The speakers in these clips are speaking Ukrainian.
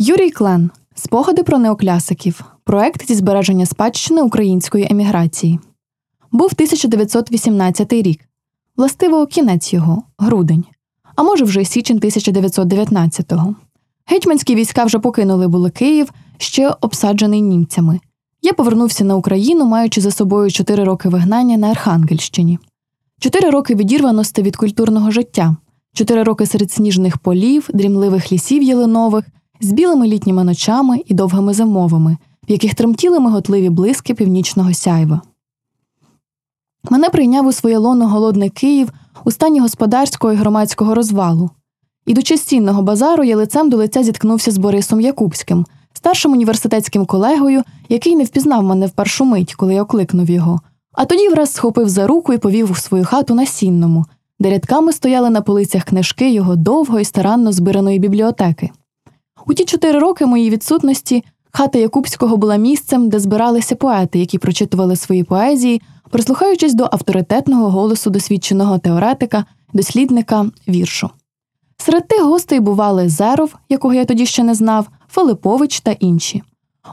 Юрій Клен Спогади про неоклясиків. Проект зі збереження спадщини української еміграції. Був 1918 рік. Властиво кінець його грудень. А може, вже січень 1919-го. Гетьманські війська вже покинули були Київ, ще обсаджений німцями. Я повернувся на Україну, маючи за собою чотири роки вигнання на Архангельщині, чотири роки відірваності від культурного життя, чотири роки серед сніжних полів, дрімливих лісів ялинових, з білими літніми ночами і довгими зимовими, в яких тремтіли миготливі блиски північного сяйва. Мене прийняв у своє лоно голодний Київ у стані господарського і громадського розвалу. Ідучи з цінного базару, я лицем до лиця зіткнувся з Борисом Якубським, старшим університетським колегою, який не впізнав мене в першу мить, коли я окликнув його, а тоді враз схопив за руку і повів у свою хату на сінному, де рядками стояли на полицях книжки його довго і старанно збираної бібліотеки. У ті чотири роки моїй відсутності хата Якубського була місцем, де збиралися поети, які прочитували свої поезії, прислухаючись до авторитетного голосу досвідченого теоретика, дослідника віршу. Серед тих гостей бували Зеров, якого я тоді ще не знав, Филипович та інші.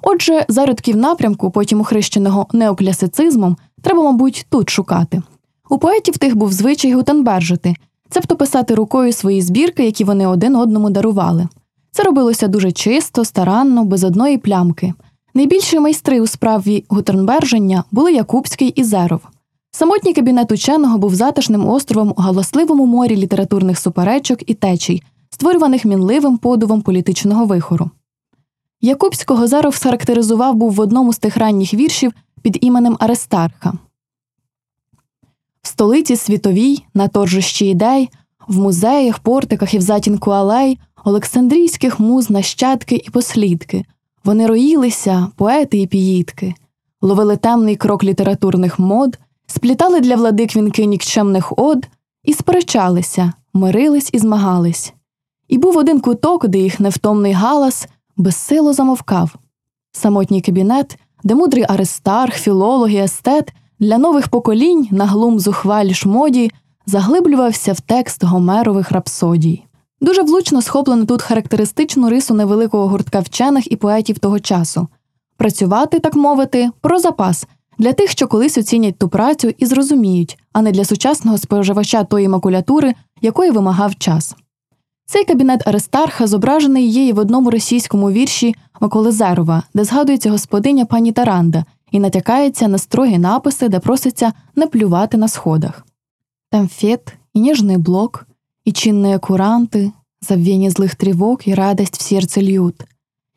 Отже, зародків напрямку, потім ухрещеного неоклясицизмом, треба, мабуть, тут шукати. У поетів тих був звичай гутенбержити, цебто писати рукою свої збірки, які вони один одному дарували. Це робилося дуже чисто, старанно, без одної плямки. Найбільші майстри у справі гутернберження були Якубський і Зеров. Самотній кабінет ученого був затишним островом у галасливому морі літературних суперечок і течій, створюваних мінливим подувом політичного вихору. Якубського Зеров схарактеризував був в одному з тих ранніх віршів під іменем Аристарха. В столиці світовій, на торжищі ідей, в музеях, портиках і в затінку алей Олександрійських муз нащадки і послідки. Вони роїлися, поети і піїтки, ловили темний крок літературних мод, сплітали для владик вінки нікчемних од і сперечалися, мирились і змагались. І був один куток, де їх невтомний галас безсило замовкав. Самотній кабінет, де мудрий аристарх, філолог і естет для нових поколінь на глум зухвалі шмоді заглиблювався в текст Гомерових рапсодій. Дуже влучно схоплено тут характеристичну рису невеликого гуртка вчених і поетів того часу працювати, так мовити, про запас для тих, що колись оцінять ту працю і зрозуміють, а не для сучасного споживача тої макулятури, якої вимагав час. Цей кабінет Аристарха зображений є і в одному російському вірші Миколи Зерова, де згадується господиня пані Таранда і натякається на строгі написи, де проситься не плювати на сходах. Там фет і ніжний блок. И чинные куранты, забвение злых тревог и радость в сердце льют.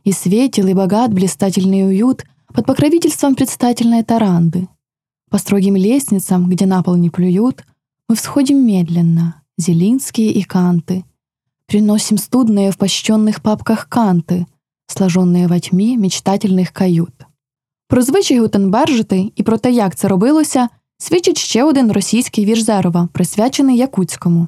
И светил, и богат блистательный уют под покровительством предстательной таранды. По строгим лестницам, где на пол не плюют, мы всходим медленно, зелинские и канты. Приносим студные в пощенных папках канты, сложенные во тьмі мечтательних кают. Про звичай Гутенбержити і про те, як це робилося, свідчить ще один російський вірш Зерова, присвячений Якутському.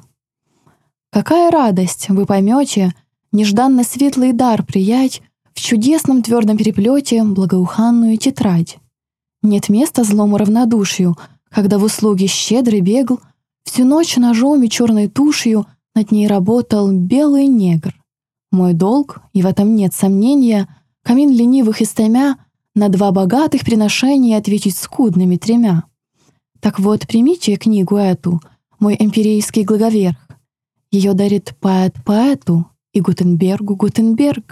Какая радость, вы поймете, нежданно светлый дар приять в чудесном твердом переплете благоуханную тетрадь. Нет места злому равнодушию, когда в услуге щедрый бегл, всю ночь ножом и черной тушью над ней работал белый негр. Мой долг, и в этом нет сомнения, камин ленивых истомя на два богатых приношения ответить скудными тремя. Так вот, примите книгу эту, мой эмпирийский глаговерх, Її дарить поет поету і Гутенбергу Гутенберг.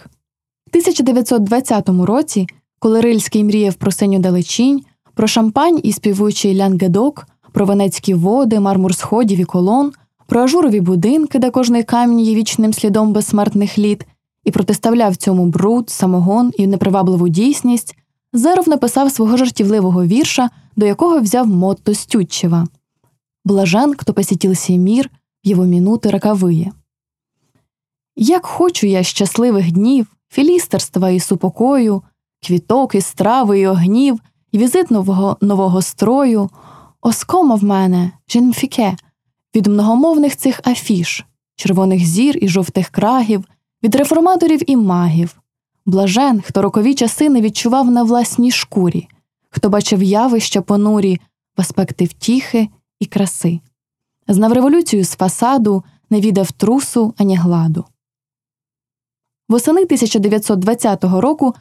В 1920 році, коли Рильський мріяв про синю далечінь, про шампань і співучий лянгедок, про венецькі води, мармур сходів і колон, про ажурові будинки, де кожний камінь є вічним слідом безсмертних літ, і протиставляв цьому бруд, самогон і непривабливу дійсність, Зеров написав свого жартівливого вірша, до якого взяв мотто Стютчева Блажен, хто посітив сей мір, його минути роковые. Як хочу я щасливих днів, філістерства і супокою, квіток і страви і огнів, і візит нового нового строю, оскома в мене, жінфіке, від многомовних цих афіш, червоних зір і жовтих крагів, від реформаторів і магів, блажен, хто рокові часи не відчував на власній шкурі, хто бачив явища понурі в аспекти втіхи і краси знав революцію з фасаду, не відав трусу ані гладу. Восени 1920 року